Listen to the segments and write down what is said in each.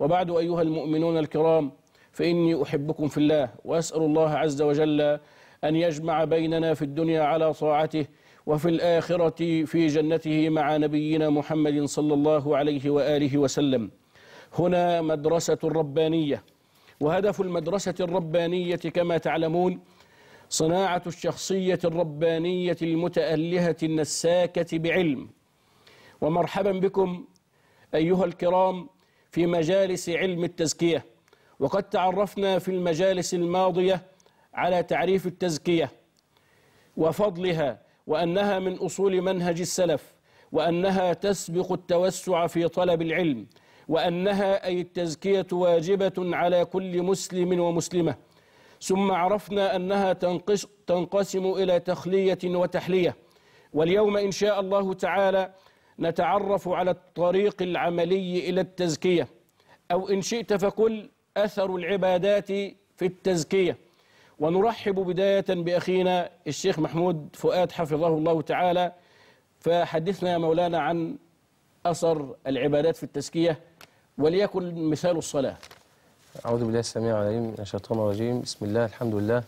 وبعد أيها المؤمنون الكرام فإني أحبكم في الله وأسأل الله عز وجل أن يجمع بيننا في الدنيا على طاعته وفي الآخرة في جنته مع نبينا محمد صلى الله عليه وآله وسلم. هنا مدرسة ربانية وهدف المدرسة الربانية كما تعلمون صناعة الشخصية الربانية المتألهة النساكة بعلم. ومرحبا بكم أيها الكرام في مجالس علم التزكية. وقد تعرفنا في المجالس الماضية على تعريف التزكية وفضلها وأنها من أصول منهج السلف وأنها تسبق التوسع في طلب العلم وأنها أي التزكية واجبة على كل مسلم ومسلمة. ثم عرفنا أنها تنقسم إلى تخلية وتحلية. واليوم إن شاء الله تعالى نتعرف على الطريق العملي إلى التزكية. أو إن شئت فقل أثر العبادات في التزكية. ونرحب بداية بأخينا الشيخ محمود فؤاد حفظه الله تعالى فحدثنا يا مولانا عن أثر العبادات في التزكية. وليكن مثال الصلاة. أعوذ بالله السميع العليم من الشيطان الرجيم. بسم الله الحمد لله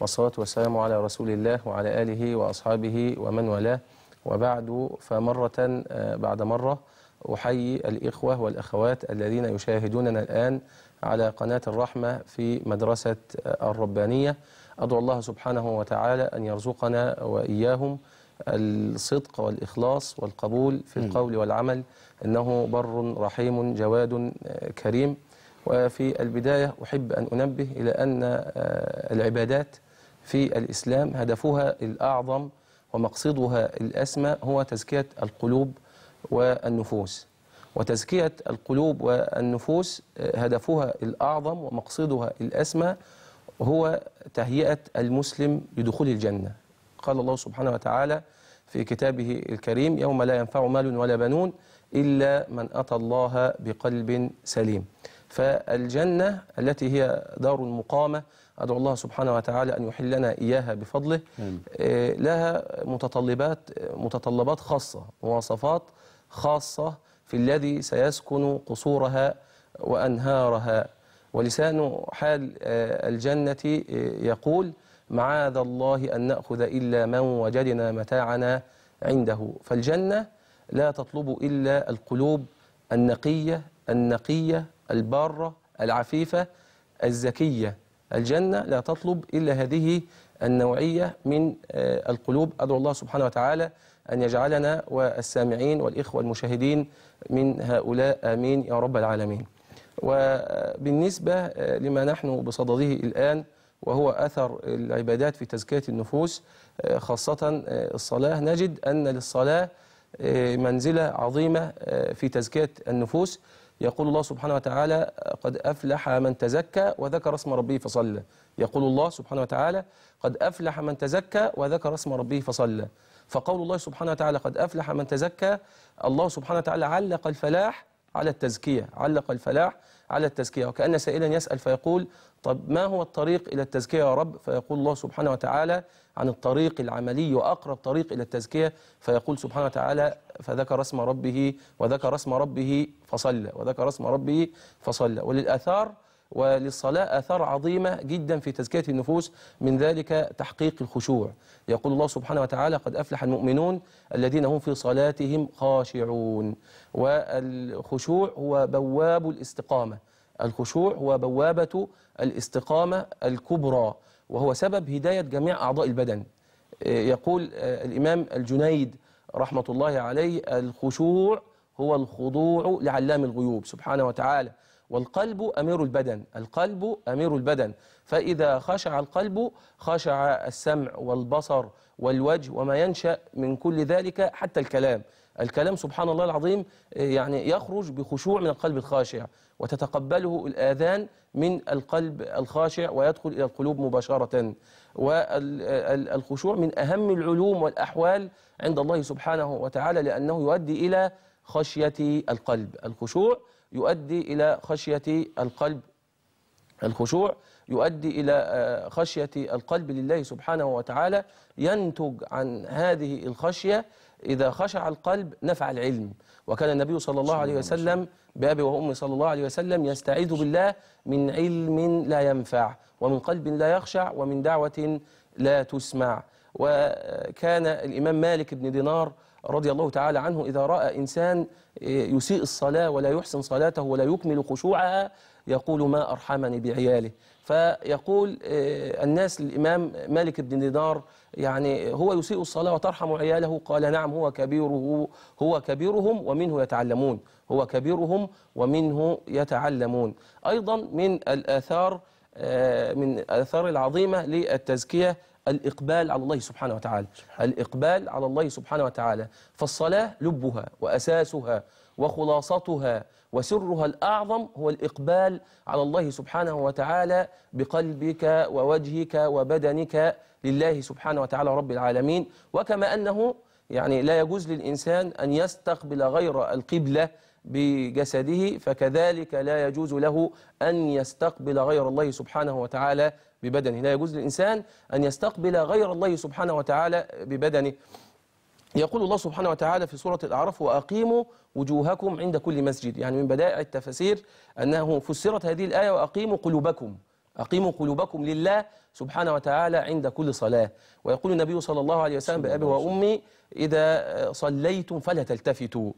والصلاة والسلام على رسول الله وعلى آله وأصحابه ومن والاه. وبعد فمرة آه، بعد مرة أحيي الإخوة والأخوات الذين يشاهدوننا الآن على قناة الرحمة في مدرسة آه، الربانية. أدعو الله سبحانه وتعالى أن يرزقنا وإياهم الصدق والإخلاص والقبول في القول والعمل إنه بر رحيم جواد آه، كريم. وفي البداية أحب أن أنبه إلى أن العبادات في الإسلام هدفها الأعظم ومقصدها الأسمى هو تزكية القلوب والنفوس. وتزكية القلوب والنفوس آه، هدفها الأعظم ومقصدها الأسمى هو تهيئة المسلم لدخول الجنة. قال الله سبحانه وتعالى في كتابه الكريم يوم لا ينفع مال ولا بنون إلا من أتى الله بقلب سليم. فالجنة التي هي دار المقامة أدعو الله سبحانه وتعالى أن يحلنا إياها بفضله. آه، لها متطلبات متطلبات خاصة مواصفات خاصة في الذي سيسكن قصورها وأنهارها. ولسان حال آه، الجنة آه، يقول معاذ الله أن نأخذ إلا من وجدنا متاعنا عنده فالجنة لا تطلب إلا القلوب النقية النقية البارة العفيفة الزكية الجنة لا تطلب إلا هذه النوعية من آه، القلوب. أدعو الله سبحانه وتعالى أن يجعلنا والسامعين والإخوة المشاهدين من هؤلاء. آمين يا رب العالمين. وبالنسبة آه، لما نحن بصدده الآن وهو أثر العبادات في تزكية النفوس آه، خاصة الصلاة نجد أن للصلاة منزلة عظيمة في تزكية النفوس. يقول الله سبحانه وتعالى قد أفلح من تزكى وذكر اسم ربه فصلى. يقول الله سبحانه وتعالى قد أفلح من تزكى وذكر اسم ربه فصلى. فقول الله سبحانه وتعالى قد أفلح من تزكى الله سبحانه وتعالى علق الفلاح على التزكية علق الفلاح على التزكية. وكأن سائلا يسأل فيقول طب ما هو الطريق إلى التزكية يا رب؟ فيقول الله سبحانه وتعالى عن الطريق العملي وأقرب طريق إلى التزكية فيقول سبحانه وتعالى فذكر اسم ربه وذكر اسم ربه فصلى وذكر اسم ربه فصلى. وللآثار وللصلاة آثار عظيمة جدا في تزكية النفوس من ذلك تحقيق الخشوع. يقول الله سبحانه وتعالى قد أفلح المؤمنون الذين هم في صلاتهم خاشعون. والخشوع هو بواب الاستقامة. الخشوع هو بوابة الاستقامة الكبرى وهو سبب هداية جميع أعضاء البدن. يقول الإمام الجنيد رحمة الله عليه الخشوع هو الخضوع لعلام الغيوب سبحانه وتعالى. والقلب أمير البدن القلب أمير البدن. فإذا خشع القلب خشع السمع والبصر والوجه وما ينشأ من كل ذلك حتى الكلام. الكلام سبحان الله العظيم يعني يخرج بخشوع من القلب الخاشع وتتقبله الآذان من القلب الخاشع ويدخل إلى القلوب مباشرة والخشوع من أهم العلوم والأحوال عند الله سبحانه وتعالى لأنه يؤدي إلى خشية القلب. الخشوع يؤدي إلى خشية القلب. الخشوع يؤدي إلى خشية القلب لله سبحانه وتعالى ينتج عن هذه الخشية إذا خشع القلب نفع العلم. وكان النبي صلى الله عليه وسلم بأبي وأمي صلى الله عليه وسلم يستعيذ بالله من علم لا ينفع ومن قلب لا يخشع ومن دعوة لا تسمع. وكان الإمام مالك بن دينار رضي الله تعالى عنه إذا رأى إنسان يسيء الصلاة ولا يحسن صلاته ولا يكمل خشوعها يقول ما أرحمني بعياله. فيقول الناس للإمام مالك بن دينار يعني هو يسيء الصلاة وترحم عياله قال نعم هو كبيره هو كبيرهم ومنه يتعلمون. هو كبيرهم ومنه يتعلمون. أيضا من الآثار من الآثار العظيمة للتزكية الإقبال على الله سبحانه وتعالى. الإقبال على الله سبحانه وتعالى. فالصلاة لبها وأساسها. وخلاصتها وسرها الأعظم هو الإقبال على الله سبحانه وتعالى بقلبك ووجهك وبدنك لله سبحانه وتعالى رب العالمين. وكما أنه يعني لا يجوز للإنسان أن يستقبل غير القبلة بجسده فكذلك لا يجوز له أن يستقبل غير الله سبحانه وتعالى ببدنه. لا يجوز للإنسان أن يستقبل غير الله سبحانه وتعالى ببدنه. يقول الله سبحانه وتعالى في سورة الأعراف وأقيموا وجوهكم عند كل مسجد. يعني من بدائع التفاسير أنه فسرت هذه الآية وأقيموا قلوبكم أقيموا قلوبكم لله سبحانه وتعالى عند كل صلاة. ويقول النبي صلى الله عليه وسلم بأبي وأمي إذا صليتم فلا تلتفتوا.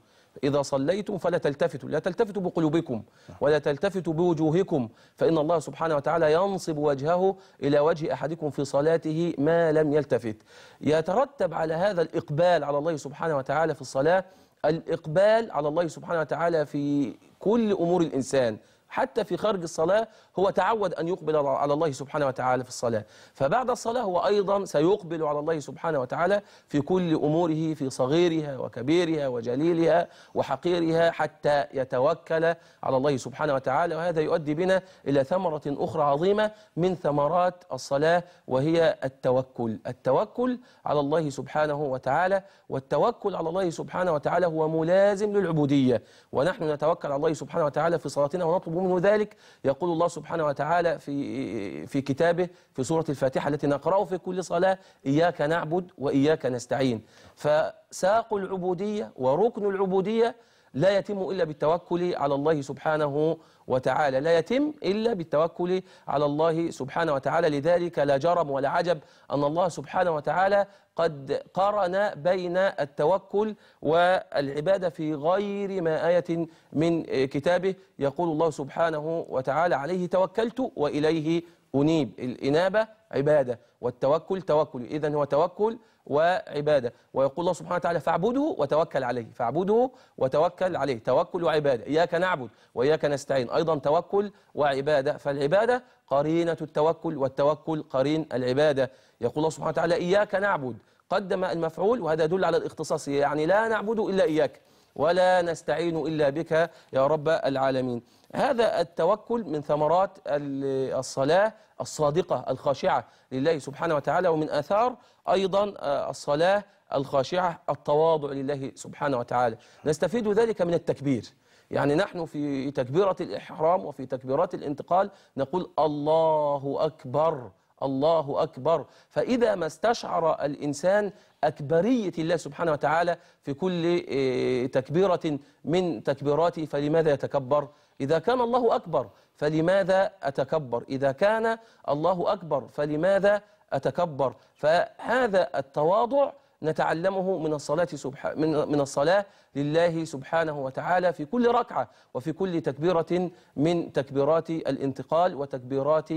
إذا صليتم فلا تلتفتوا لا تلتفتوا بقلوبكم ولا تلتفتوا بوجوهكم فإن الله سبحانه وتعالى ينصب وجهه إلى وجه أحدكم في صلاته ما لم يلتفت. يترتب على هذا الإقبال على الله سبحانه وتعالى في الصلاة الإقبال على الله سبحانه وتعالى في كل أمور الإنسان حتى في خارج الصلاة هو تعود أن يقبل على الله سبحانه وتعالى في الصلاة. فبعد الصلاة هو أيضا سيقبل على الله سبحانه وتعالى في كل أموره في صغيرها وكبيرها وجليلها وحقيرها حتى يتوكل على الله سبحانه وتعالى. وهذا يؤدي بنا إلى ثمرة أخرى عظيمة من ثمرات الصلاة وهي التوكل. التوكل على الله سبحانه وتعالى والتوكل على الله سبحانه وتعالى هو ملازم للعبودية. ونحن نتوكل على الله سبحانه وتعالى في صلاتنا ونطلب منه ذلك. يقول الله سبحانه وتعالى في في كتابه في سورة الفاتحة التي نقرأه في كل صلاة إياك نعبد وإياك نستعين. فساق العبودية وركن العبودية لا يتم إلا بالتوكل على الله سبحانه وتعالى. لا يتم إلا بالتوكل على الله سبحانه وتعالى. لذلك لا جرم ولا عجب أن الله سبحانه وتعالى قد قرن بين التوكل والعبادة في غير ما آية من كتابه. يقول الله سبحانه وتعالى عليه توكلت وإليه أنيب. الإنابة عبادة والتوكل توكل. إذن هو توكل وعبادة. ويقول الله سبحانه وتعالى فاعبده وتوكل عليه. فاعبده وتوكل عليه. توكل وعبادة. إياك نعبد وإياك نستعين. أيضا توكل وعبادة. فالعبادة قرينة التوكل والتوكل قرين العبادة. يقول الله سبحانه وتعالى إياك نعبد. قدم المفعول وهذا يدل على الاختصاص. يعني لا نعبد إلا إياك. ولا نستعين إلا بك يا رب العالمين. هذا التوكل من ثمرات الصلاة الصادقة الخاشعة لله سبحانه وتعالى ومن آثار أيضا الصلاة الخاشعة التواضع لله سبحانه وتعالى. نستفيد ذلك من التكبير. يعني نحن في تكبيرة الإحرام وفي تكبيرات الانتقال نقول الله أكبر. الله أكبر فإذا ما استشعر الإنسان أكبرية الله سبحانه وتعالى في كل آه، تكبيرة من تكبيراته فلماذا يتكبر؟ إذا كان الله أكبر فلماذا أتكبر؟ إذا كان الله أكبر فلماذا أتكبر؟ فهذا التواضع نتعلمه من الصلاة سبح... من من الصلاة لله سبحانه وتعالى في كل ركعة وفي كل تكبيرة من تكبيرات الانتقال وتكبيرات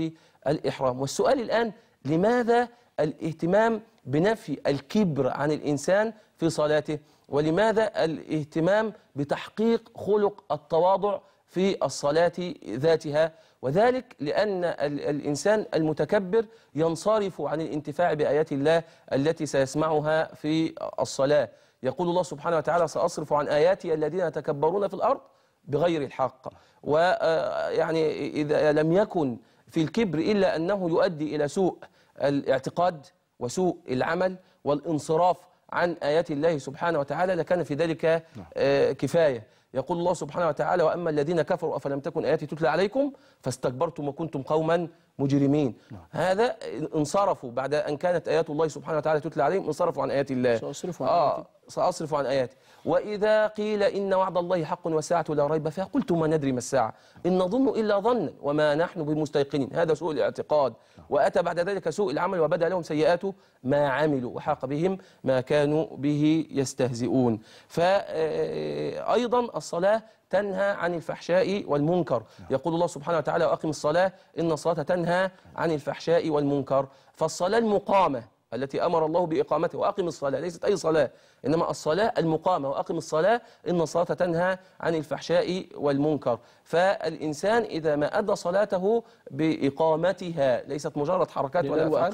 الإحرام. والسؤال الآن لماذا الاهتمام بنفي الكبر عن الإنسان في صلاته؟ ولماذا الاهتمام بتحقيق خلق التواضع في الصلاة ذاتها. وذلك لأن ال- الإنسان المتكبر ينصرف عن الانتفاع بآيات الله التي سيسمعها في الصلاة. يقول الله سبحانه وتعالى سأصرف عن آياتي الذين يتكبرون في الأرض بغير الحق. ويعني إذا لم يكن في الكبر إلا أنه يؤدي إلى سوء الاعتقاد وسوء العمل والانصراف عن آيات الله سبحانه وتعالى لكان في ذلك آه، كفاية. يقول الله سبحانه وتعالى وأما الذين كفروا أفلم تكن آياتي تتلى عليكم؟ فاستكبرتم وكنتم قوما مجرمين. هذا انصرفوا بعد أن كانت آيات الله سبحانه وتعالى تتلى عليهم انصرفوا عن آيات الله. سأصرف عن آه آياتي. سأصرف عن آياتي. وإذا قيل إن وعد الله حق والساعة لا ريب فيها قلت ما ندري ما الساعة. إن نظن إلا ظنا وما نحن بمستيقنين. هذا سوء الاعتقاد. وأتى بعد ذلك سوء العمل وبدأ لهم سيئات ما عملوا وحاق بهم ما كانوا به يستهزئون. فأيضا الصلاة تنهى عن الفحشاء والمنكر. يقول الله سبحانه وتعالى وأقم الصلاة إن الصلاة تنهى عن الفحشاء والمنكر. فالصلاة المقامة التي أمر الله بإقامتها وأقم الصلاة ليست أي صلاة إنما الصلاة المقامة. وأقم الصلاة إن الصلاة تنهى عن الفحشاء والمنكر. فالإنسان إذا ما أدى صلاته بإقامتها ليست مجرد حركات ولا أفعال.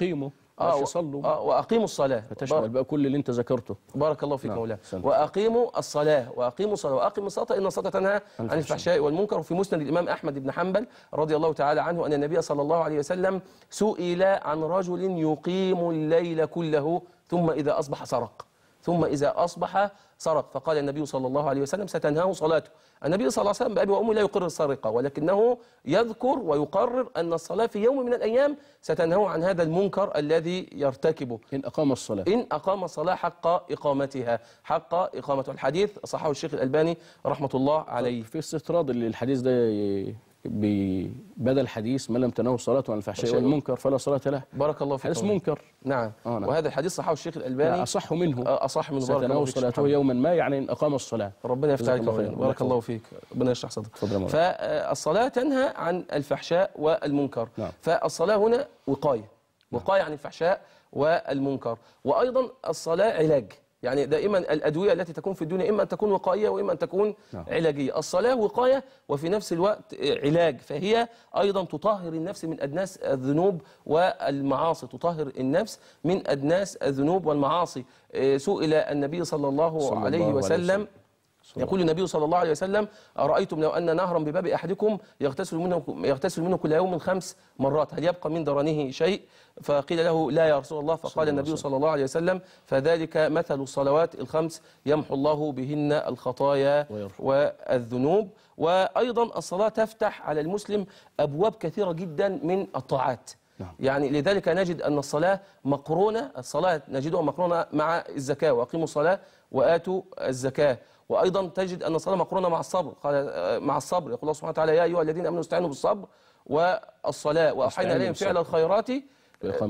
آه مش يصلوا آه وأقيموا الصلاة. فتشمل بقى كل اللي أنت ذكرته. بارك الله فيك نعم، مولانا. وأقيموا الصلاة وأقيموا الصلاة وأقيموا الصلاة إن الصلاة تنهى عن الفحشاء. والمنكر. وفي مسند الإمام أحمد بن حنبل رضي الله تعالى عنه أن النبي صلى الله عليه وسلم سئل عن رجل يقيم الليل كله ثم إذا أصبح سرق. ثم إذا أصبح سرق. فقال النبي صلى الله عليه وسلم ستنهاه صلاته. النبي صلى الله عليه وسلم بأبي وأمي لا يقر السرقة ولكنه يذكر ويقرر أن الصلاة في يوم من الأيام ستنهاه عن هذا المنكر الذي يرتكبه. إن أقام الصلاة. إن أقام الصلاة حق إقامتها حق إقامة الحديث. صححه الشيخ الألباني رحمة الله عليه. في استطراد للحديث ده بدل حديث من لم تنهه صلاته عن الفحشاء فحشاء. والمنكر فلا صلاة له. بارك الله فيك حديث منكر. نعم. آه، نعم. وهذا الحديث صححه الشيخ الألباني. أصح منه. آه، أصح من بارك الله فيك. صلاته. يوما ما يعني إن أقام الصلاة. ربنا يفتح عليك خير. بارك الله فيك. ربنا يشرح صدرك. فالصلاة تنهى عن الفحشاء والمنكر. نعم. فالصلاة هنا وقاية. وقاية عن الفحشاء والمنكر. وأيضا الصلاة علاج. يعني دائما الأدوية التي تكون في الدنيا إما أن تكون وقائية وإما أن تكون نعم. علاجية الصلاة وقاية وفي نفس الوقت علاج فهي أيضا تطهر النفس من أدناس الذنوب والمعاصي تطهر النفس من أدناس الذنوب والمعاصي إيه، سئل النبي صلى الله, صلى الله عليه وسلم. يقول النبي صلى الله عليه وسلم أرأيتم لو أن نهرا بباب أحدكم يغتسل منه يغتسل منه كل يوم خمس مرات هل يبقى من درنه شيء؟ فقيل له لا يا رسول الله. فقال النبي صلى الله عليه وسلم فذلك مثل الصلوات الخمس يمحو الله بهن الخطايا. والذنوب. وأيضا الصلاة تفتح على المسلم أبواب كثيرة جدا من الطاعات. نعم. يعني لذلك نجد أن الصلاة مقرونة الصلاة نجدها مقرونة مع الزكاة وأقيموا الصلاة وآتوا الزكاة. وأيضا تجد أن الصلاة مقرونة مع الصبر. قال آه، مع الصبر. يقول الله سبحانه وتعالى يا أيها الذين آمنوا استعينوا بالصبر والصلاة. وأوحينا استعينوا إليهم فعل. الخيرات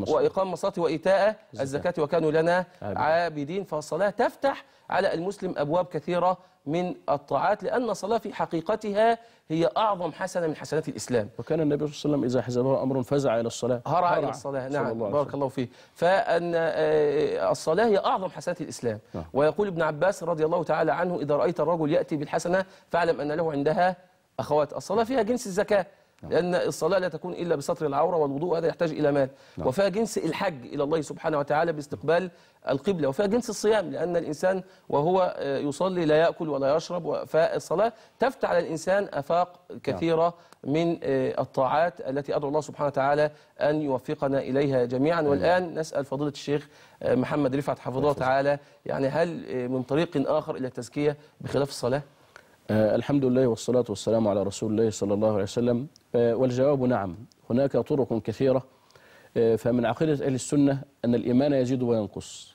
وإقام الصلاة. وإيتاء الزكاة. وكانوا لنا عابدين. فالصلاة تفتح على المسلم أبواب كثيرة من الطاعات لأن الصلاة في حقيقتها هي أعظم حسنة من حسنات الإسلام. وكان النبي صلى الله عليه وسلم إذا حزبه أمر فزع إلى الصلاة. هرع إلى الصلاة. نعم الله بارك. الله فيه فأن آه، الصلاة هي أعظم حسنات الإسلام. نعم. ويقول ابن عباس رضي الله تعالى عنه إذا رأيت الرجل يأتي بالحسنة فاعلم أن له عندها أخوات. الصلاة فيها جنس الزكاة. لأن الصلاة لا تكون إلا بستر العورة والوضوء هذا يحتاج إلى مال. وفيها جنس الحج إلى الله سبحانه وتعالى باستقبال القبلة وفيها جنس الصيام لأن الإنسان وهو يصلي لا يأكل ولا يشرب فالصلاة تفتح على الإنسان آفاق كثيرة من آه، الطاعات التي أدعو الله سبحانه وتعالى أن يوفقنا إليها جميعا. والآن نسأل فضيلة الشيخ آه، محمد رفعت حفظه الله تعالى يعني هل آه، من طريق آخر إلى التزكية بخلاف الصلاة؟ آه الحمد لله والصلاة والسلام على رسول الله صلى الله عليه وسلم. آه والجواب نعم. هناك طرق كثيرة. آه فمن عقيدة أهل السنة أن الإيمان يزيد وينقص.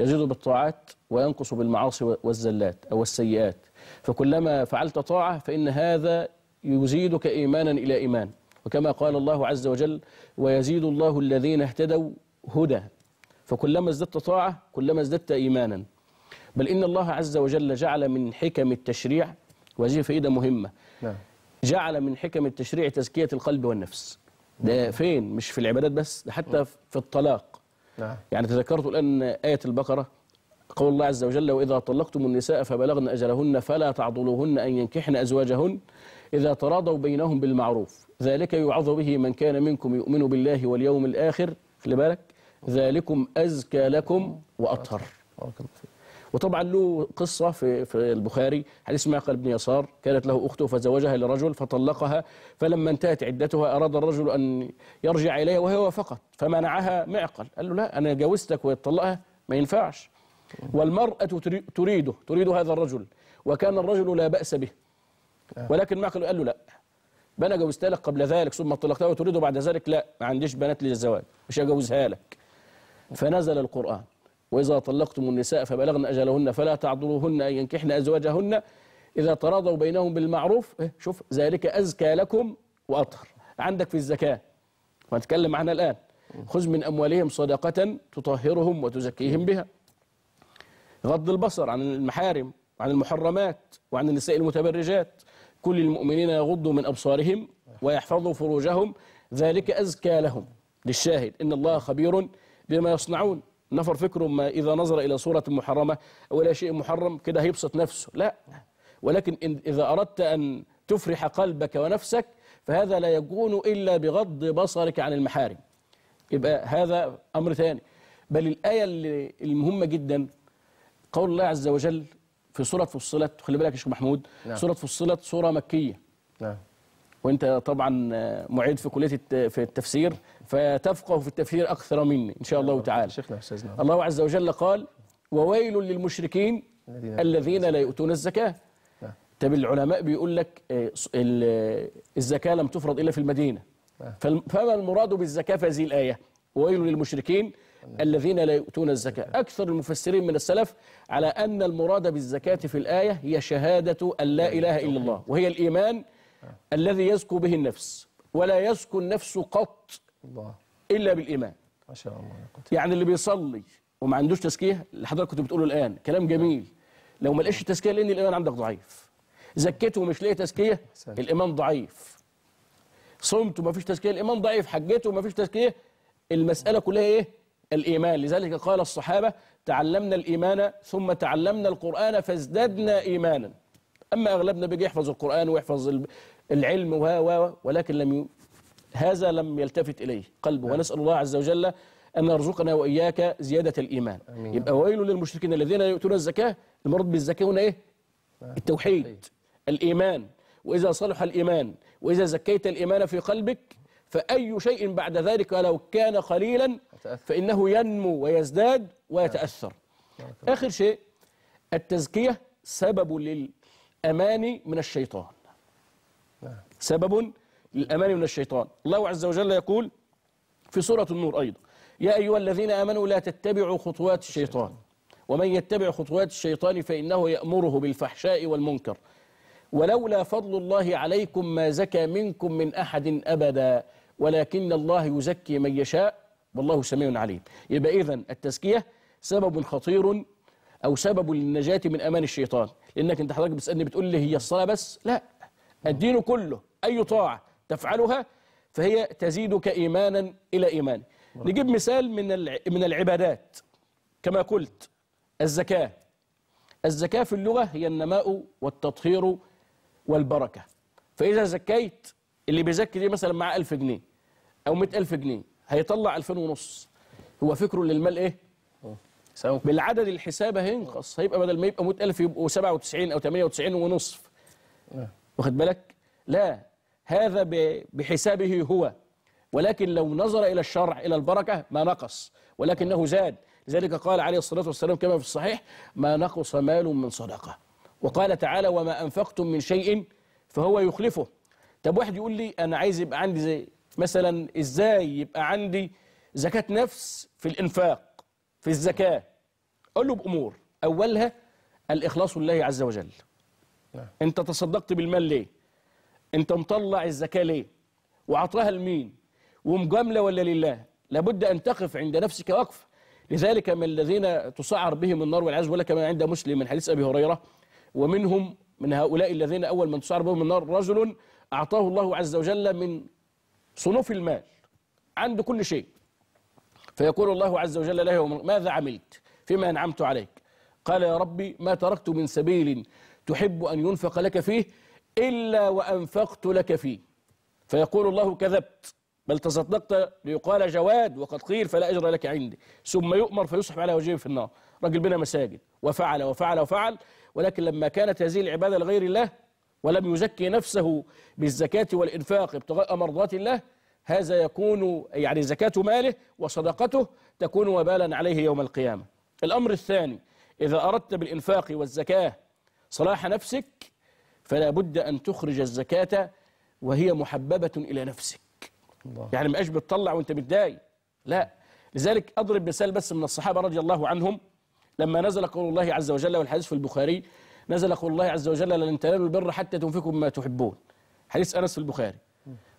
يزيد بالطاعات وينقص بالمعاصي والزلات أو السيئات. فكلما فعلت طاعة فإن هذا يزيدك إيمانا إلى إيمان. وكما قال الله عز وجل ويزيد الله الذين اهتدوا هدى. فكلما ازددت طاعة كلما ازددت إيمانا. بل إن الله عز وجل جعل من حكم التشريع وهذه فائدة مهمة. نعم. جعل من حكم التشريع تزكية القلب والنفس. ده فين؟ مش في العبادات بس ده حتى في الطلاق. نعم. يعني تذكرت الآن آية البقرة قول الله عز وجل وإذا طلقتم النساء فبلغن أجلهن فلا تعضلوهن أن ينكحن أزواجهن إذا تراضوا بينهم بالمعروف. ذلك يوعظ به من كان منكم يؤمن بالله واليوم الآخر خلي بالك ذلكم أزكى لكم وأطهر. بارك الله فيك. وطبعا له قصة في, في البخاري حديث معقل بن يسار كانت له أخته فزوجها لرجل فطلقها فلما انتهت عدتها أراد الرجل أن يرجع إليها وهي وافقت فمنعها معقل قال له لا أنا جوزتك ويطلقها ما ينفعش. والمرأة تري- تريده تريد هذا الرجل وكان الرجل لا بأس به. ولكن معقل قال له لا بقى أنا جوزتها لك قبل ذلك ثم طلقتها وتريد بعد ذلك لا ما عنديش بنات للزواج مش هجوزها لك. فنزل القرآن. وإذا طلقتم النساء فبلغن أجلهن فلا تعضلوهن أن ينكحن أزواجهن. إذا تراضوا بينهم بالمعروف إيه، شوف ذلك أزكى لكم وأطهر. عندك في الزكاة وهنتكلم عنها الآن. خذ من أموالهم صدقة تطهرهم وتزكيهم بها. غض البصر عن المحارم وعن المحرمات وعن النساء المتبرجات. كل المؤمنين يغضوا من أبصارهم ويحفظوا فروجهم. ذلك أزكى لهم. للشاهد إن الله خبير بما يصنعون. نفر فكره ما إذا نظر إلى صورة محرمة أو إلى شيء محرم كده هيبسط نفسه. لا. ولكن إن إذا أردت أن تفرح قلبك ونفسك فهذا لا يكون إلا بغض بصرك عن المحارم. يبقى هذا أمر ثاني. بل الآية المهمة جدا قول الله عز وجل في سورة فصلت خلي بالك يا شيخ محمود نعم. سورة فصلت سورة مكية. نعم. وانت طبعا معيد في الت- في التفسير فتفقه في التفسير أكثر مني إن شاء الله تعالى. شيخنا أستاذنا. الله عز وجل قال وويل للمشركين الذين- لا يؤتون الزكاة. نعم. طب العلماء بيقول لك آه، ص- ال- الزكاة لم تفرض إلا في المدينة. نعم. فما المراد بالزكاة في هذه الآية؟ وويل للمشركين الذين لا يؤتون الزكاة. أكثر المفسرين من السلف على أن المراد بالزكاة في الآية هي شهادة أن لا إله إلا الله وهي الإيمان الذي يزكو به النفس ولا يزكو النفس قط الله. إلا بالإيمان. ما شاء الله. يعني اللي بيصلي وما عندوش تزكية اللي حضرتك كنت بتقوله الآن كلام جميل. لو ما لقيش تزكية لأن الإيمان عندك ضعيف. زكيته ومش لاقي تزكية أحسنت. الإيمان ضعيف. صمت وما فيش تزكية الإيمان ضعيف. حجيته وما فيش تزكية المسألة كلها إيه؟ الإيمان. لذلك قال الصحابة تعلمنا الإيمان ثم تعلمنا القرآن فازددنا إيمانا. أما اغلبنا بيجي يحفظ القرآن ويحفظ ال- العلم و و ولكن لم ي... هذا لم يلتفت إليه قلبه. ونسأل الله عز وجل أن يرزقنا وإياك زيادة الإيمان. آمين. يبقى ويل للمشركين الذين يؤتون الزكاة المراد بالزكاة هنا إيه؟ التوحيد الإيمان. وإذا صلح الإيمان وإذا زكيت الإيمان في قلبك فأي شيء بعد ذلك لو كان قليلا. فإنه ينمو ويزداد ويتأثر. آخر شيء التزكية سبب للأمان من الشيطان. سبب للأمان من الشيطان. الله عز وجل يقول في سورة النور أيضا يا أيها الذين آمنوا لا تتبعوا خطوات الشيطان. ومن يتبع خطوات الشيطان فإنه يأمره بالفحشاء والمنكر. ولولا فضل الله عليكم ما زكى منكم من أحد أبدا ولكن الله يزكي من يشاء. والله سميع عليم. يبقى إذن التزكية سبب خطير أو سبب للنجاة من أمان الشيطان. لأنك أنت حضرتك بتسألني بتقول لي هي الصلاة بس؟ لا. الدين كله أي طاعة تفعلها فهي تزيدك إيمانا إلى إيمان. نجيب مثال من من العبادات كما قلت الزكاة. الزكاة في اللغة هي النماء والتطهير والبركة. فإذا زكيت اللي بيزكي دي مثلا معاه ألف جنيه أو مئة ألف جنيه هيطلع ألفين ونص. هو فكره للمال إيه؟ سواء بالعدد الحساب هينقص. هيبقى بدل ما يبقى 100000 يبقوا 97 أو 98 ونصف. نعم. واخد بالك؟ لا هذا بحسابه هو. ولكن لو نظر إلى الشرع إلى البركة ما نقص. ولكنه زاد. لذلك قال عليه الصلاة والسلام كما في الصحيح ما نقص مال من صدقة. وقال تعالى وما أنفقتم من شيء فهو يخلفه. طب واحد يقول لي أنا عايز يبقى عندي زي مثلا إزاي يبقى عندي زكاة نفس في الإنفاق؟ في الزكاة. أقول له بأمور. أولها الإخلاص لله عز وجل. نعم. أنت تصدقت بالمال ليه؟ أنت مطلع الزكاة ليه؟ وعطاها لمين؟ ومجاملة ولا لله؟ لابد أن تقف عند نفسك وقف لذلك من الذين تسعر بهم النار والعياذ بالله كما عند مسلم من حديث أبي هريرة. ومنهم من هؤلاء الذين أول من تسعر بهم النار رجل أعطاه الله عز وجل من صنوف المال. عنده كل شيء. فيقول الله عز وجل له ماذا عملت؟ فيما أنعمت عليك. قال يا ربي ما تركت من سبيل تحب أن ينفق لك فيه إلا وأنفقت لك فيه. فيقول الله كذبت بل تصدقت ليقال جواد وقد قيل فلا أجر لك عندي. ثم يؤمر فيسحب على وجهه في النار. رجل بنا مساجد وفعل وفعل وفعل ولكن لما كانت هذه العبادة لغير الله ولم يزكي نفسه بالزكاة والإنفاق ابتغاء مرضات الله هذا يكون يعني زكاة ماله وصدقته تكون وبالا عليه يوم القيامة. الأمر الثاني إذا أردت بالإنفاق والزكاة صلاح نفسك فلا بد أن تخرج الزكاة وهي محببة إلى نفسك. الله. يعني ما بتطلع وأنت متضايق. لا. لذلك أضرب مثال بس من الصحابة رضي الله عنهم. لما نزل قول الله عز وجل والحديث في البخاري نزل قول الله عز وجل لن تنالوا البر حتى تنفقوا مما تحبون حديث أنس في البخاري.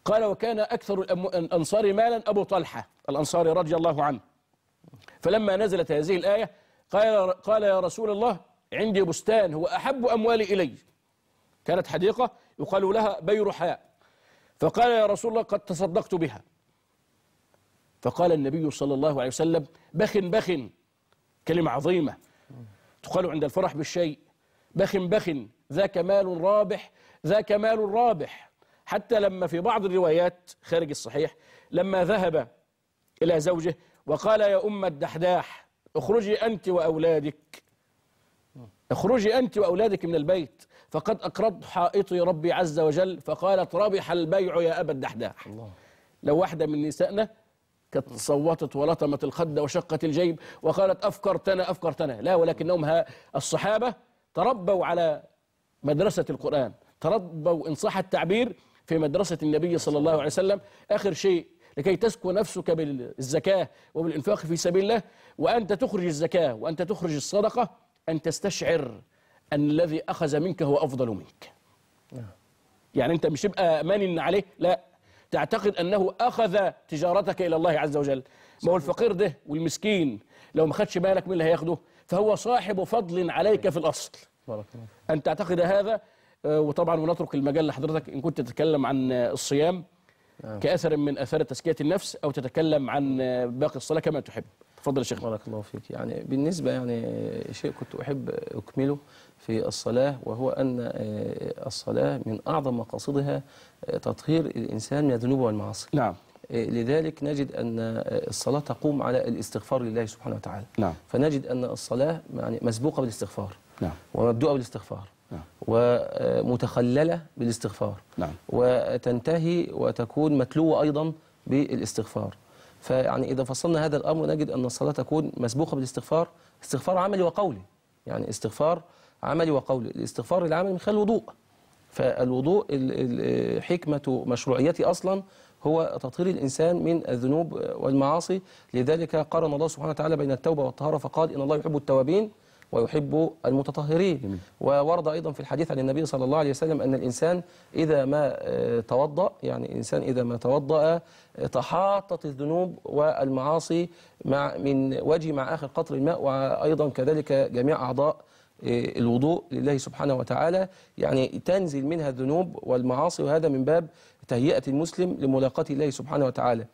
قال وكان أكثر الأنصار مالا أبو طلحة الأنصاري رضي الله عنه. فلما نزلت هذه الآية قال, قال يا رسول الله عندي بستان هو أحب أموالي إلي. كانت حديقة يقال لها بيرحاء فقال يا رسول الله قد تصدقت بها. فقال النبي صلى الله عليه وسلم بخ بخ كلمة عظيمة. تقال عند الفرح بالشيء بخ بخ ذاك مال رابح ذاك مال رابح. حتى لما في بعض الروايات خارج الصحيح لما ذهب إلى زوجه وقال يا أم الدحداح اخرجي أنت وأولادك. اخرجي أنت وأولادك من البيت. فقد أقرضت حائطي ربي عز وجل فقالت ربح البيع يا أبا الدحداح. الله. لو واحدة من نسائنا كانت صوتت ولطمت الخد وشقت الجيب وقالت أفكرتنا أفكرتنا لا ولكنهم ها الصحابة تربوا على مدرسة القرآن تربوا إن صح التعبير في مدرسة النبي صلى الله عليه وسلم آخر شيء لكي تسكو نفسك بالزكاة وبالإنفاق في سبيل الله وأنت تخرج الزكاة وأنت تخرج الصدقة أن تستشعر أن الذي أخذ منك هو أفضل منك. يعني أنت مش يبقى مانن عليه لا. تعتقد أنه أخذ تجارتك إلى الله عز وجل. ما هو الفقير ده والمسكين لو ما خدش بالك من اللي هياخده فهو صاحب فضل عليك في الأصل. أن تعتقد هذا وطبعا ونترك المجال لحضرتك إن كنت تتكلم عن آه، الصيام نعم. كأثر من أثار تزكية النفس أو تتكلم عن آه، باقي الصلاة كما تحب. تفضل يا شيخ. بارك الله فيك. يعني بالنسبة يعني شيء كنت أحب أكمله في الصلاة وهو أن آه، الصلاة من أعظم مقاصدها آه، تطهير الإنسان من الذنوب والمعاصي. نعم. آه، لذلك نجد أن آه، الصلاة تقوم على الاستغفار لله سبحانه وتعالى. نعم. فنجد أن الصلاة يعني مسبوقة بالاستغفار. نعم. ومبدوءة بالاستغفار. نعم. ومتخللة بالاستغفار. نعم. وتنتهي وتكون متلوة أيضا بالاستغفار. فيعني إذا فصلنا هذا الأمر نجد أن الصلاة تكون مسبوقة بالاستغفار. استغفار عملي وقولي. يعني استغفار عملي وقولي. الاستغفار العملي من خلال الوضوء. فالوضوء ال- ال- حكمة مشروعيته أصلا هو تطهير الإنسان من الذنوب والمعاصي. لذلك قارن الله سبحانه وتعالى بين التوبة والطهارة فقال إن الله يحب التوابين. ويحب المتطهرين. وورد أيضا في الحديث عن النبي صلى الله عليه وسلم أن الإنسان إذا ما آه، توضأ يعني الإنسان إذا ما توضأ آه، تحاطت الذنوب والمعاصي مع من وجه مع آخر قطر الماء. وأيضا كذلك جميع أعضاء آه، الوضوء لله سبحانه وتعالى. يعني تنزل منها الذنوب والمعاصي. وهذا من باب تهيئة المسلم لملاقاة الله سبحانه وتعالى.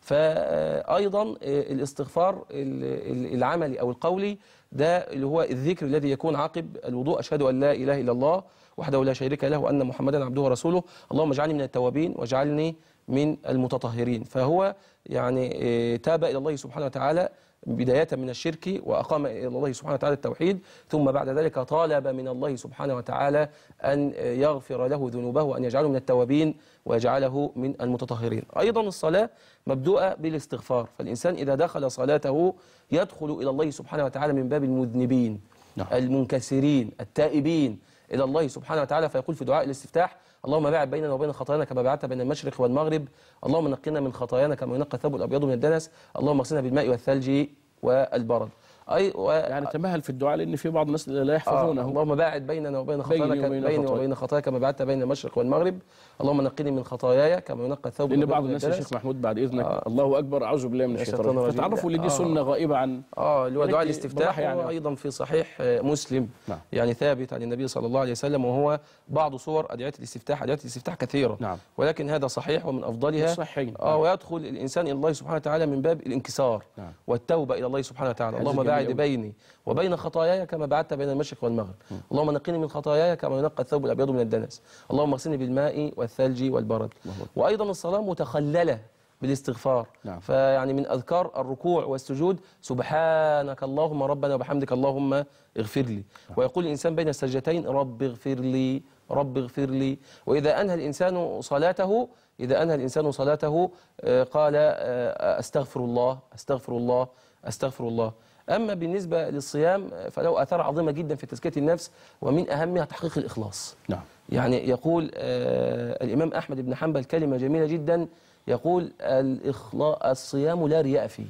فأيضا الاستغفار ال- ال- العملي أو القولي ده اللي هو الذكر الذي يكون عقب الوضوء. أشهد أن لا إله إلا الله وحده لا شريك له وأن محمدا عبده ورسوله. اللهم اجعلني من التوابين واجعلني من المتطهرين. فهو يعني آه، تاب إلى الله سبحانه وتعالى بداية من الشرك وأقام إلى الله سبحانه وتعالى التوحيد ثم بعد ذلك طالب من الله سبحانه وتعالى أن يغفر له ذنوبه وأن يجعله من التوابين ويجعله من المتطهرين أيضا الصلاة مبدوءة بالاستغفار فالإنسان إذا دخل صلاته يدخل إلى الله سبحانه وتعالى من باب المذنبين نعم. المنكسرين التائبين إلى الله سبحانه وتعالى فيقول في دعاء الاستفتاح اللهم باعد بيننا وبين خطايانا كما بعدت بين المشرق والمغرب. اللهم نقنا من خطايانا كما ينقى الثوب الأبيض من الدنس. اللهم اغسلنا بالماء والثلج والبرد. أي و... يعني تمهل في الدعاء لأن في بعض الناس لا يحفظونه آه اللهم باعد بيننا وبين خطايانا بيني وبين خطاياك كما بعدت بين المشرق والمغرب اللهم نقني من خطاياي كما ينقى الثوب الأبيض بعض الناس يا. شيخ محمود بعد إذنك الله أكبر أعوذ بالله من الشيطان. فتعرفوا ان دي آه. سنة غائبة عن آه اللي هو دعاء الاستفتاح يعني. أيضا في صحيح آه، مسلم نعم. يعني ثابت عن النبي صلى الله عليه وسلم وهو بعض صور أدعية الاستفتاح أدعية الاستفتاح كثيرة نعم. ولكن هذا صحيح ومن أفضلها الصحيحين. آه ويدخل الإنسان إلى الله سبحانه وتعالى من باب الانكسار نعم. والتوبة إلى الله سبحانه وتعالى اللهم جميل باعد أوي. بيني وبين خطاياي كما بعدت بين المشرق والمغرب. اللهم نقني من خطاياي كما ينقى الثوب الأبيض من الدنس. اللهم اغسلني بالماء والثلج والبرد. وأيضا الصلاة متخللة بالاستغفار. نعم. فيعني من أذكار الركوع والسجود سبحانك اللهم ربنا وبحمدك اللهم اغفر لي. ويقول الإنسان بين السجدتين رب اغفر لي رب اغفر لي. وإذا أنهى الإنسان صلاته إذا أنهى الإنسان صلاته آه، قال آه، أستغفر الله أستغفر الله أستغفر الله. أما بالنسبة للصيام فله آثار عظيمة جدا في تزكية النفس ومن أهمها تحقيق الإخلاص. نعم. يعني يقول آه الإمام أحمد بن حنبل كلمة جميلة جدا يقول الإخلاء الصيام لا رياء فيه.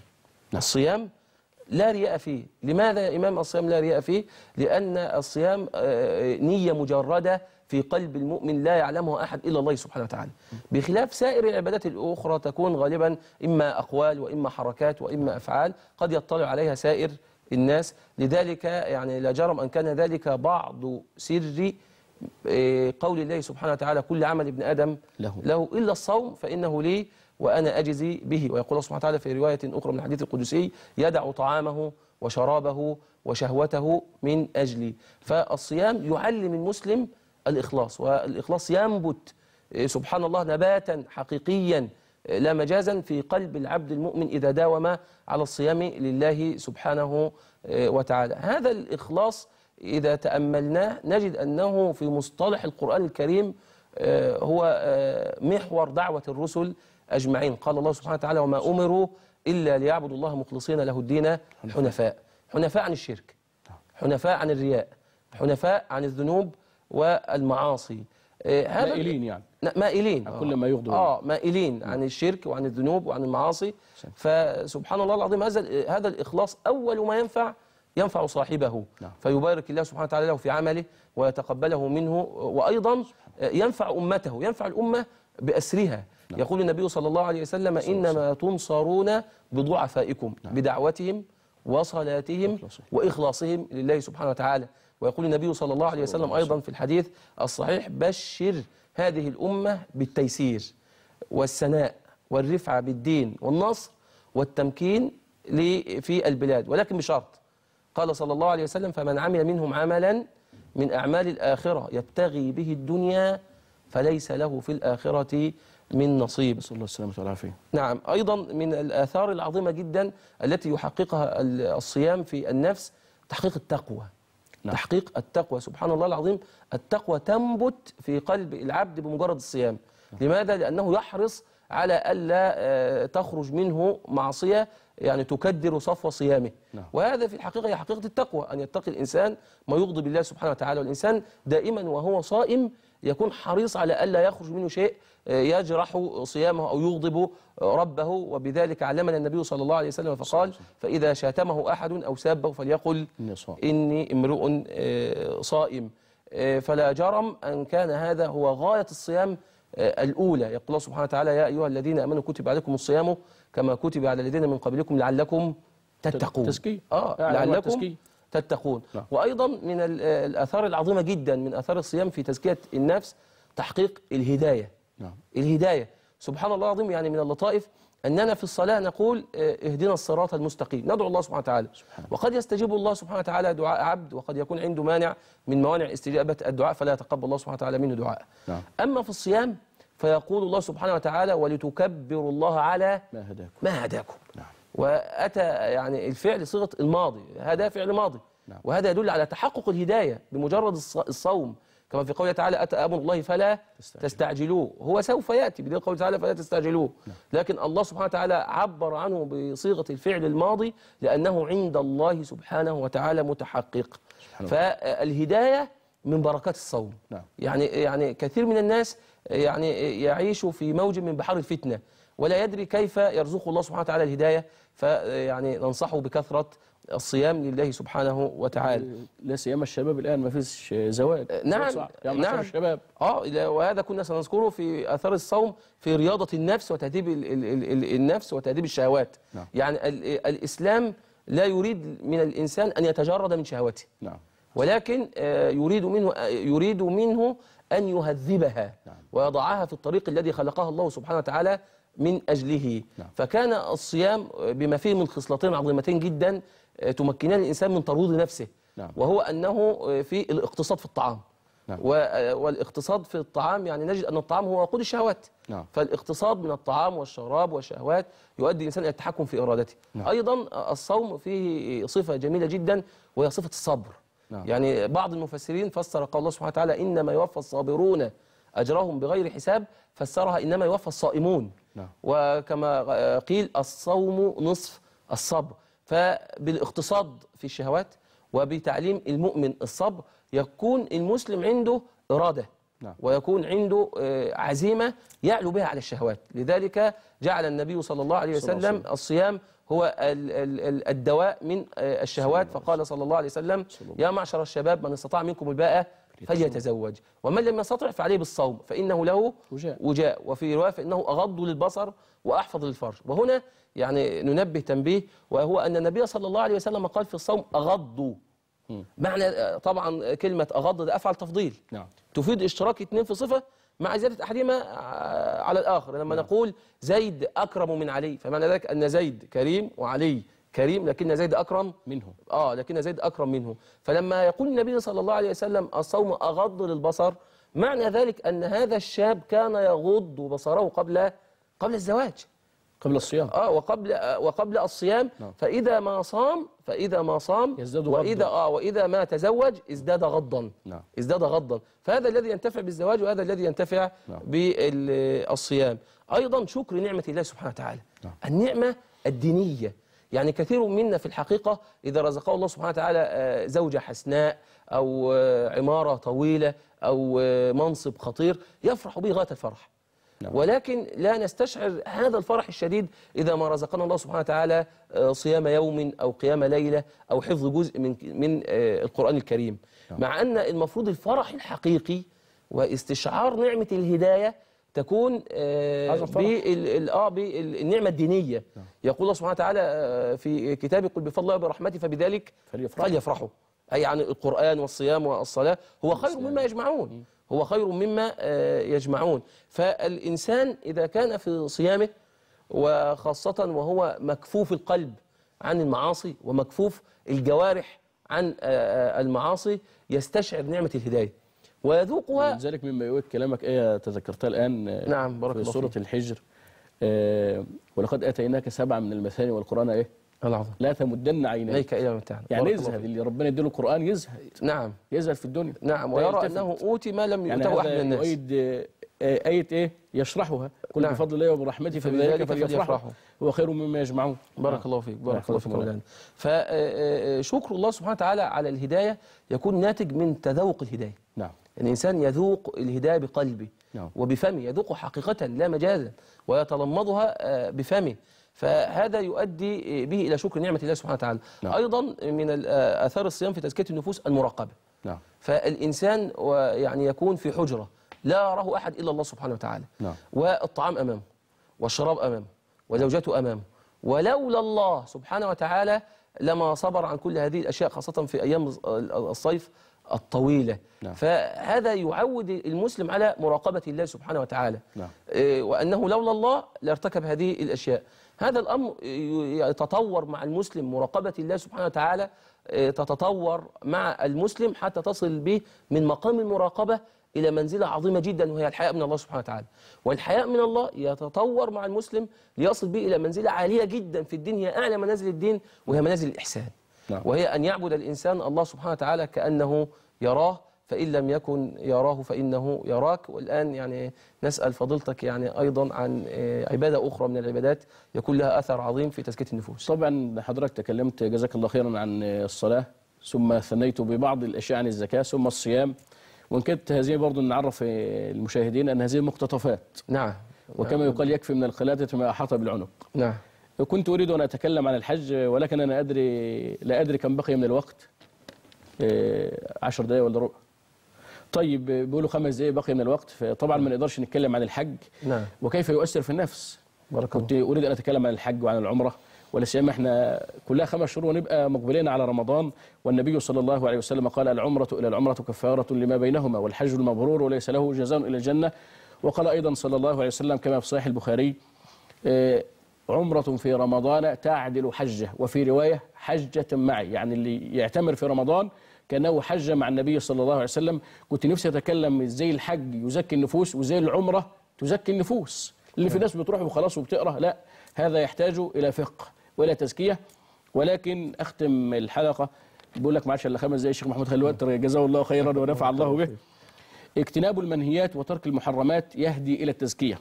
الصيام لا رياء فيه. لماذا يا إمام الصيام لا رياء فيه؟ لأن الصيام آه، نية مجردة في قلب المؤمن لا يعلمها أحد إلا الله سبحانه وتعالى. بخلاف سائر العبادات الأخرى تكون غالبا إما أقوال وإما حركات وإما أفعال قد يطلع عليها سائر الناس. لذلك يعني لا جرم أن كان ذلك بعض سر إيه، قول الله سبحانه وتعالى كل عمل ابن آدم له. له. إلا الصوم فإنه لي وأنا أجزي به. ويقول الله سبحانه وتعالى في رواية أخرى من الحديث القدسي يدع طعامه وشرابه وشهوته من أجلي. فالصيام يعلم المسلم الإخلاص والإخلاص ينبت إيه، سبحان الله نباتا حقيقيا إيه، لا مجازا في قلب العبد المؤمن إذا داوم على الصيام لله سبحانه إيه، وتعالى. هذا الإخلاص إذا تأملناه نجد أنه في مصطلح القرآن الكريم هو محور دعوة الرسل أجمعين. قال الله سبحانه وتعالى وما أمروا إلا ليعبدوا الله مخلصين له الدين حنفاء. حنفاء. عن الشرك حنفاء عن الرياء حنفاء عن الذنوب والمعاصي. آه، هذا مائلين يعني. مائلين. عن كل ما يغضب. آه مائلين عن الشرك وعن الذنوب وعن المعاصي. فسبحان الله العظيم هذا هذا الإخلاص أول ما ينفع ينفع صاحبه. نعم. فيبارك الله سبحانه وتعالى له في عمله ويتقبله منه وأيضا ينفع أمته ينفع الأمة بأسرها. يقول النبي صلى الله عليه وسلم إنما تنصرون بضعفائكم بدعوتهم وصلاتهم وإخلاصهم. وإخلاصهم لله سبحانه وتعالى. ويقول النبي صلى الله عليه وسلم أيضا في الحديث الصحيح بشر هذه الأمة بالتيسير والسناء والرفعة بالدين والنصر والتمكين في البلاد. ولكن بشرط. قال صلى الله عليه وسلم فمن عمل منهم عملا من أعمال الآخرة يبتغي به الدنيا فليس له في الآخرة من نصيب. نسأل الله السلامة والعافية. نعم أيضا من الآثار العظيمة جدا التي يحققها ال- الصيام في النفس تحقيق التقوى. نعم. تحقيق التقوى. سبحان الله العظيم التقوى تنبت في قلب العبد بمجرد الصيام. لماذا؟ لأنه يحرص على ألا آه، تخرج منه معصية يعني تكدر صفو صيامه. نعم. وهذا في الحقيقة هي حقيقة التقوى أن يتقي الإنسان ما يغضب الله سبحانه وتعالى. والإنسان دائما وهو صائم يكون حريص على ألا يخرج منه شيء آه، يجرح صيامه أو يغضب ربه وبذلك علمنا النبي صلى الله عليه وسلم فقال فإذا شاتمه أحد أو سابه فليقل إني امرؤ آه، صائم. آه، فلا جرم أن كان هذا هو غاية الصيام الأولى. يقول الله سبحانه وتعالى يا أيها الذين آمنوا كتب عليكم الصيام كما كتب على الذين من قبلكم لعلكم تتقون. تزكية. آه لعلكم. تتقون. نعم. وأيضا من ال- الآثار العظيمة جدا من آثار الصيام في تزكية النفس تحقيق الهداية. نعم. الهداية. سبحان الله العظيم يعني من اللطائف أننا في الصلاة نقول آه، اهدنا الصراط المستقيم. ندعو الله سبحانه وتعالى. وقد يستجيب الله سبحانه وتعالى دعاء عبد وقد يكون عنده مانع من موانع استجابة الدعاء فلا يتقبل الله سبحانه وتعالى منه دعاء. نعم. أما في الصيام فيقول الله سبحانه وتعالى ولتكبروا الله على ما هداكم. ما هداكم. نعم. وأتى يعني الفعل صيغة الماضي هذا فعل ماضي. نعم. وهذا يدل على تحقق الهداية بمجرد الص- الصوم. كما في قوله تعالى أتى أمر الله فلا. تستعجلوه. هو سوف يأتي بدليل قوله تعالى فلا تستعجلوه. لكن الله سبحانه وتعالى عبر عنه بصيغة الفعل الماضي لأنه عند الله سبحانه وتعالى متحقق. سبحانه فالهداية من بركات الصوم. نعم. يعني يعني كثير من الناس يعني يعيش في موج من بحار الفتنة. ولا يدري كيف يرزقه الله سبحانه وتعالى الهداية. فيعني ننصحه بكثرة الصيام لله سبحانه وتعالى. لا سيما الشباب الآن ما فيش زواج. نعم. صعب. يا معشر نعم الشباب. آه إلى- وهذا كنا سنذكره في آثار الصوم في رياضة النفس وتهذيب ال ال ال ال النفس وتهذيب الشهوات. نعم. يعني ال الإسلام لا يريد من الإنسان أن يتجرد من شهوته. نعم. ولكن آه، يريد منه آه، يريد منه أن يهذبها نعم. ويضعها في الطريق الذي خلقها الله سبحانه وتعالى من أجله نعم. فكان الصيام بما فيه من خصلتين عظيمتين جدا آه، تمكنان الإنسان من ترويض نفسه نعم. وهو أنه آه، في الاقتصاد في الطعام نعم. آه، والاقتصاد في الطعام يعني نجد أن الطعام هو وقود الشهوات نعم. فالاقتصاد من الطعام والشراب والشهوات يؤدي الإنسان إلى التحكم في إرادته نعم. أيضا آه، الصوم فيه صفة جميلة جدا وهي صفة الصبر نعم. يعني بعض المفسرين فسر قول الله سبحانه وتعالى إنما يوفى الصابرون أجرهم بغير حساب فسرها إنما يوفى الصائمون. نعم. وكما آه، قيل الصوم نصف الصبر. فبالاقتصاد في الشهوات وبتعليم المؤمن الصبر يكون المسلم عنده إرادة نعم. ويكون عنده آه، عزيمة يعلو بها على الشهوات. لذلك جعل النبي صلى الله عليه وسلم الصيام هو ال- ال- ال- الدواء من آه، الشهوات. فقال صلى الله عليه وسلم. يا معشر الشباب من استطاع منكم الباءة فليتزوج. ومن لم يستطع فعليه بالصوم فإنه له وجاء. وجاء. وفي رواية فإنه أغض للبصر وأحفظ للفرج. وهنا يعني ننبه تنبيه وهو أن النبي صلى الله عليه وسلم قال في الصوم أغضوا معنى آه، طبعا كلمة أغض ده أفعل تفضيل. نعم. تفيد اشتراك اثنين في صفة مع زيادة أحدهما آه، على الآخر. لما نقول زيد أكرم من علي فمعنى ذلك أن زيد كريم وعلي. كريم لكن زيد أكرم منه آه لكن زيد أكرم منه فلما يقول النبي صلى الله عليه وسلم الصوم أغض للبصر معنى ذلك أن هذا الشاب كان يغض بصره قبل قبل الزواج قبل الصيام آه وقبل آه وقبل الصيام نعم. فإذا ما صام فإذا ما صام يزداد وإذا غضا. آه وإذا ما تزوج ازداد غضا نعم. ازداد غضا فهذا الذي ينتفع بالزواج وهذا الذي ينتفع نعم. بالصيام أيضا شكر نعمة الله سبحانه وتعالى نعم. النعمة الدينية يعني كثير منا في الحقيقة إذا رزقه الله سبحانه وتعالى آه، زوجة حسناء أو آه، عمارة طويلة أو آه، منصب خطير يفرح به غاية الفرح. نعم. ولكن لا نستشعر هذا الفرح الشديد إذا ما رزقنا الله سبحانه وتعالى صيام يوم أو قيام ليلة أو حفظ جزء من من القرآن الكريم. مع أن المفروض الفرح الحقيقي واستشعار نعمة الهداية تكون آه، هذا الفرح. بال- ال- آه بالنعمة الدينية. يقول الله سبحانه وتعالى آه، في كتابه قل بفضل الله وبرحمته فبذلك فليفرحوا. فليفرحوا. أي عن القرآن والصيام والصلاة. هو خير مما يجمعون. هو خير مما آه، يجمعون. فالإنسان إذا كان في صيامه وخاصة وهو مكفوف القلب عن المعاصي ومكفوف الجوارح عن آه، آه، المعاصي يستشعر نعمة الهداية. ويذوقها لذلك مما يؤكد كلامك آية تذكرتها الآن آه، نعم، بارك في الله سورة فيك. الحجر. آه، ولقد آتيناك سبعا من المثاني والقرآن إيه؟ العظيم. لا تمدن عينيك. إلى متعنا يعني يزهد. اللي ربنا يديله القرآن يزهد نعم. يزهد في الدنيا. نعم ويرى. أنه أوتي ما لم يعني يؤته أحد من الناس. يؤيد آه، آه، آية إيه؟ يشرحها. قل نعم. بفضل الله وبرحمته فبذلك فليفرحوا. هو خير مما يجمعون. بارك نعم. الله فيك بارك الله فيك مولانا فشكر الله سبحانه وتعالى على الهداية. يكون ناتج من تذوق الهداية. نعم. الإنسان يذوق الهداية بقلبه نعم. وبفمه يذوق حقيقة لا مجازا ويتلمضها آه، بفمه فهذا يؤدي آه، به إلى شكر نعمة الله سبحانه وتعالى نعم. أيضا من آه، آثار الصيام في تزكية النفوس المراقبة نعم فالإنسان يعني يكون في حجرة لا يراه أحد إلا الله سبحانه وتعالى. والطعام أمامه والشراب أمامه وزوجته أمامه ولولا الله سبحانه وتعالى لما صبر عن كل هذه الأشياء خاصة في أيام الصيف الطويلة. نعم. فهذا يعود المسلم على مراقبة الله سبحانه وتعالى. نعم. إيه، وأنه لولا الله لارتكب هذه الأشياء. هذا الأمر يتطور مع المسلم مراقبة الله سبحانه وتعالى إيه، تتطور مع المسلم حتى تصل به من مقام المراقبة إلى منزلة عظيمة جدا وهي الحياء من الله سبحانه وتعالى. والحياء من الله يتطور مع المسلم ليصل به إلى منزلة عالية جدا في الدين هي أعلى منازل الدين وهي منازل الإحسان. نعم. وهي أن يعبد الإنسان الله سبحانه وتعالى كأنه يراه فإن لم يكن يراه فإنه يراك. والآن يعني نسأل فضيلتك يعني أيضا عن آه، عبادة أخرى من العبادات يكون لها أثر عظيم في تزكية النفوس. طبعا حضرتك تكلمت جزاك الله خيرا عن الصلاة ثم ثنيت ببعض الأشياء عن الزكاة ثم الصيام. وإن كانت هذه برضو نعرف المشاهدين أن هذه مقتطفات. نعم. وكما يقال يكفي من الخلادة ما أحاط بالعنق. نعم. كنت أريد أن أتكلم عن الحج ولكن أنا أدري لا أدري كم بقي من الوقت. إيه، عشر دقايق ولا ربع. طيب بيقولوا خمس دقايق بقي من الوقت فطبعا ما نقدرش نتكلم عن الحج. نعم. وكيف يؤثر في النفس؟ بارك الله كنت أريد أن أتكلم عن الحج وعن العمرة. ولا سيما إحنا كلها خمس شهور ونبقى مقبلين على رمضان. والنبي صلى الله عليه وسلم قال العمرة إلى العمرة كفارة لما بينهما والحج المبرور وليس له جزاء إلى الجنة. وقال أيضا صلى الله عليه وسلم كما في صحيح البخاري آه، عمرة في رمضان تعدل حجة وفي رواية حجة معي يعني اللي يعتمر في رمضان كأنه حج مع النبي صلى الله عليه وسلم. كنت نفسي أتكلم إزاي الحج يزكي النفوس وازاي العمرة تزكي النفوس. اللي في ناس بتروح وخلاص وبتقرأ لا هذا يحتاج إلى فقه وإلى تزكية. ولكن أختم الحلقة بقول لك معلش الا خمس دقايق الشيخ محمود خلوات جزاه الله خيرا ونفع الله به. اجتناب المنهيات وترك المحرمات يهدي إلى التزكية.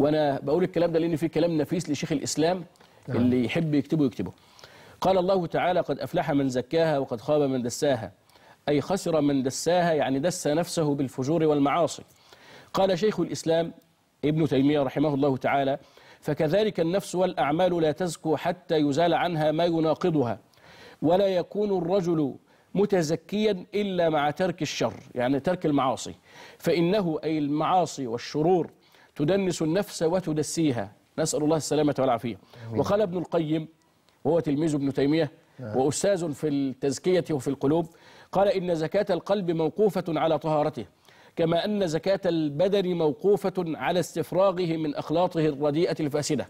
وأنا بقول الكلام ده لأن في كلام نفيس لشيخ الاسلام اللي يحب يكتبه يكتبه قال الله تعالى قد أفلح من زكاها وقد خاب من دساها. أي خسر من دساها يعني دس نفسه بالفجور والمعاصي. قال شيخ الإسلام ابن تيمية رحمه الله تعالى فكذلك النفس والأعمال لا تزكو حتى يزال عنها ما يناقضها. ولا يكون الرجل متزكيا إلا مع ترك الشر. يعني ترك المعاصي. فإنه أي المعاصي والشرور تدنس النفس وتدسيها. نسأل الله السلامة والعافية. وقال ابن القيم وهو تلميذ ابن تيمية وأستاذ في التزكية وفي القلوب قال إن زكاة القلب موقوفة على طهارته كما أن زكاة البدن موقوفة على استفراغه من أخلاطه الرديئة الفاسدة.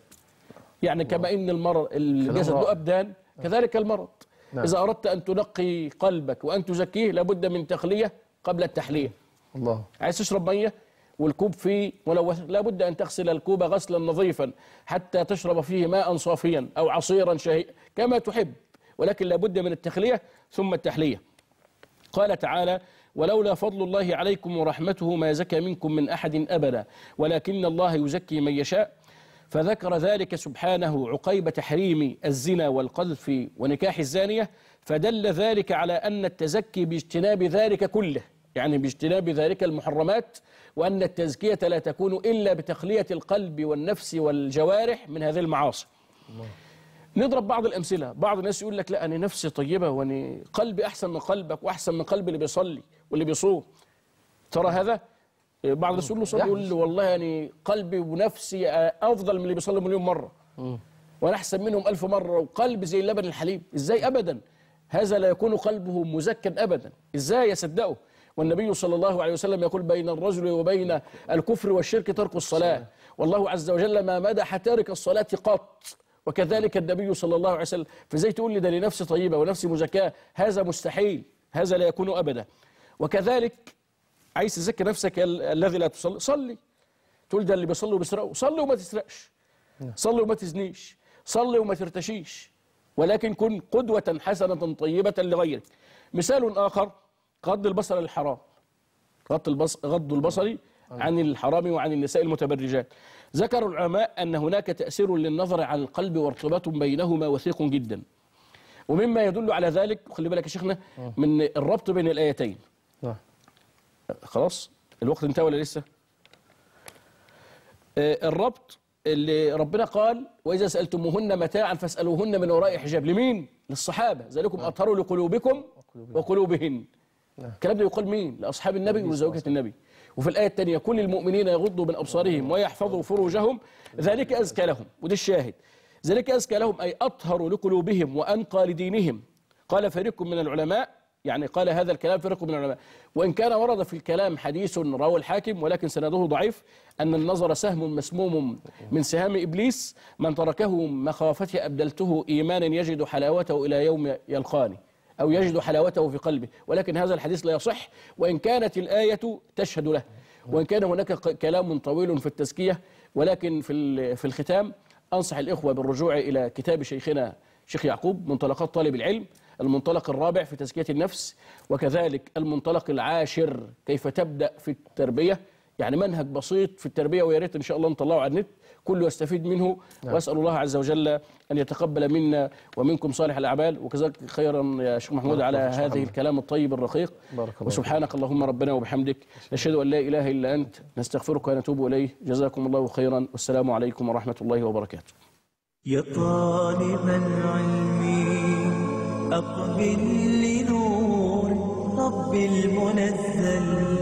يعني كما إن المرض الجسد له أبدان كذلك المرض. إذا أردت أن تنقي قلبك وأن تزكيه لابد من تخلية قبل التحلية. الله. عايز تشرب مية؟ والكوب فيه ملوث لابد أن تغسل الكوب غسلا نظيفا حتى تشرب فيه ماء صافيا أو عصيرا شهيا كما تحب ولكن لابد من التخلية ثم التحلية. قال تعالى ولولا فضل الله عليكم ورحمته ما زكى منكم من أحد ابدا ولكن الله يزكي من يشاء فذكر ذلك سبحانه عقيب تحريم الزنا والقذف ونكاح الزانية فدل ذلك على أن التزكي باجتناب ذلك كله. يعني باجتناب ذلك المحرمات وأن التزكية لا تكون إلا بتخلية القلب والنفس والجوارح من هذه المعاصي. نضرب بعض الأمثلة. بعض الناس يقول لك لا أنا نفسي طيبة وأنا قلبي أحسن من قلبك وأحسن من قلب اللي بيصلي واللي بيصوم. ترى هذا؟ بعض الناس يقول له صلي يقول له والله يعني قلبي ونفسي أفضل من اللي بيصلي مليون مرة. وأنا أحسن منهم ألف مرة وقلبي زي اللبن الحليب. إزاي أبدا؟ هذا لا يكون قلبه مزكا أبدا. إزاي يصدقه؟ والنبي صلى الله عليه وسلم يقول بين الرجل وبين الكفر والشرك ترك الصلاة. والله عز وجل ما مدح تارك الصلاة قط. وكذلك النبي صلى الله عليه وسلم. فزي تقول لي ده لنفسي طيبة ونفسي مزكاة؟ هذا مستحيل. هذا لا يكون أبدا. وكذلك عايز تزكي نفسك ال- الذي لا تصلي. صلي. تقول ده اللي بيصلي وبيسرقوا. صلي وما تسرقش. صلي وما تزنيش. صلي وما ترتشيش. ولكن كن قدوة حسنة طيبة لغيرك. مثال آخر. غض البصر عن الحرام. غض البصر غض البصر عن الحرام وعن النساء المتبرجات. ذكر العلماء أن هناك تأثير للنظر على القلب وارتباط بينهما وثيق جدا. ومما يدل على ذلك خلي بالك يا شيخنا من الربط بين الآيتين. نعم خلاص؟ الوقت انتهى ولا لسه؟ آه، الربط اللي ربنا قال وإذا سألتموهن متاعا فاسألوهن من وراء حجاب. لمين؟ للصحابة. ذلكم أطهروا لقلوبكم وقلوبهن. الكلام ده يقال مين؟ لأصحاب النبي وزوجة النبي. وفي الآية الثانية كل المؤمنين يغضوا من أبصارهم ويحفظوا فروجهم. ذلك أزكى لهم. وده الشاهد. ذلك أزكى لهم أي أطهر لقلوبهم وأنقى لدينهم. قال فريق من العلماء يعني قال هذا الكلام فريق من العلماء. وإن كان ورد في الكلام حديث رواه الحاكم ولكن سنده ضعيف أن النظر سهم مسموم من سهام إبليس من تركه مخافته أبدلته إيمانا يجد حلاوته إلى يوم يلقاني. أو يجد حلاوته في قلبه. ولكن هذا الحديث لا يصح. وإن كانت الآية تشهد له. وإن كان هناك كلام طويل في التزكية. ولكن في في الختام أنصح الإخوة بالرجوع إلى كتاب شيخنا شيخ يعقوب منطلقات طالب العلم المنطلق الرابع في تزكية النفس وكذلك المنطلق العاشر كيف تبدأ في التربية. يعني منهج بسيط في التربية ويا ريت إن شاء الله نطلعه على النت. كله يستفيد منه وأسأل الله عز وجل أن يتقبل منا ومنكم صالح الأعمال. وكذلك خيرا يا شيخ محمود على. هذه الكلام الطيب الرقيق. بارك الله وسبحانك اللهم ربنا وبحمدك نشهد أن لا إله إلا أنت نستغفرك ونتوب إليه. جزاكم الله خيرا. والسلام عليكم ورحمة الله وبركاته. يا طالب العلم أقبل لنور رب المنزل.